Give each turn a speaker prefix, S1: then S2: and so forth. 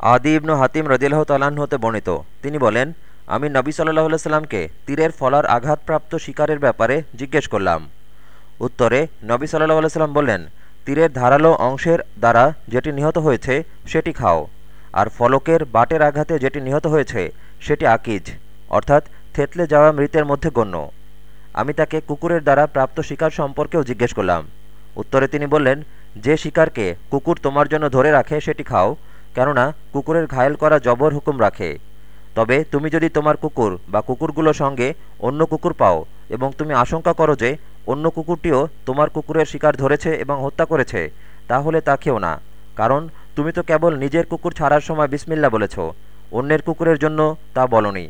S1: আদি ইবনু হাতিম রদিল্লাহ তালাহ হতে বর্ণিত। তিনি বলেন, আমি নবী সাল্লাহ সাল্লামকে তীরের ফলার আঘাতপ্রাপ্ত শিকারের ব্যাপারে জিজ্ঞেস করলাম। উত্তরে নবী সাল্লাহ সাল্লাম বললেন, তীরের ধারালো অংশের দ্বারা যেটি নিহত হয়েছে, সেটি খাও। আর ফলকের বাটের আঘাতে যেটি নিহত হয়েছে, সেটি আকিজ, অর্থাৎ থেতলে যাওয়া মৃতের মধ্যে গণ্য। আমি তাকে কুকুরের দ্বারা প্রাপ্ত শিকার সম্পর্কেও জিজ্ঞেস করলাম। উত্তরে তিনি বললেন, যে শিকারকে কুকুর তোমার জন্য ধরে রাখে, সেটি খাও কেননা কুকুরের ঘায়েল করা জবর হুকুম রাখে। তবে তুমি যদি তোমার কুকুর বা কুকুরগুলোর সঙ্গে অন্য কুকুর পাও এবং তুমি আশঙ্কা করো যে অন্য কুকুরটিও তোমার কুকুরের শিকার ধরেছে এবং হত্যা করেছে, তাহলে তা খেও না। কারণ তুমি তো কেবল নিজের কুকুর ছাড়ার সময় বিসমিল্লা বলেছ, অন্যের কুকুরের জন্য তা বলনি।